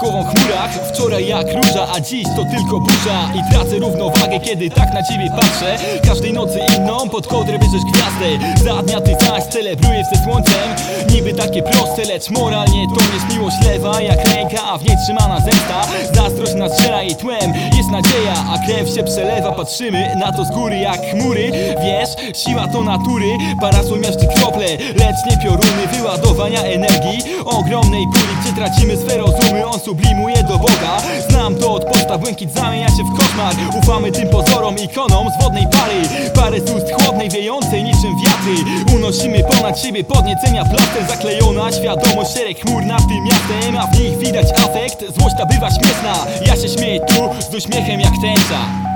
głową w chmurach. Wczoraj jak róża, a dziś to tylko burza. I tracę równowagę, kiedy tak na ciebie patrzę. Każdej nocy inną, pod kołdrę bierzesz gwiazdę. Za dnia ty zaś celebrujesz ze słońcem. Niby takie proste, lecz moralnie to jest miłość lewa Jak ręka, a w niej trzymana zemsta. Zazdrość nastrzela jej tłem, jest nadzieja A krew się przelewa, patrzymy na to z góry jak chmury. Wiesz, siła to natury. Parasol miażdży lecz nie pioruny Wyładowania energii. Ogromnej puli Gdzie tracimy swe rozumy, on sublimuje do Boga. Znam to od podstaw, błękit zamienia się w koszmar. Ufamy tym pozorom, ikonom z wodnej pary Parę z ust chłodnej, wiejącej niczym wiatry. Unosimy ponad siebie podniecenia plaster Zaklejona. Świadomość, szereg chmur nad tym miastem A w nich widać afekt, złość ta bywa śmieszna. Ja się śmieję tu z uśmiechem jak tęcza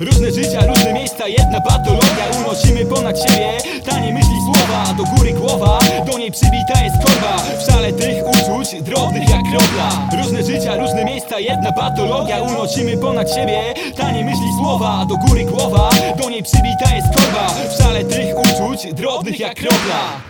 Różne życia, różne miejsca, jedna patologia. Unosimy ponad siebie, tanie myśli słowa. Do góry głowa, do niej przybita jest korba. W szale tych uczuć, drobnych jak kropla. Różne życia, różne miejsca, jedna patologia. Unosimy ponad siebie, tanie myśli słowa. Do góry głowa, do niej przybita jest korba. W szale tych uczuć, drobnych jak kropla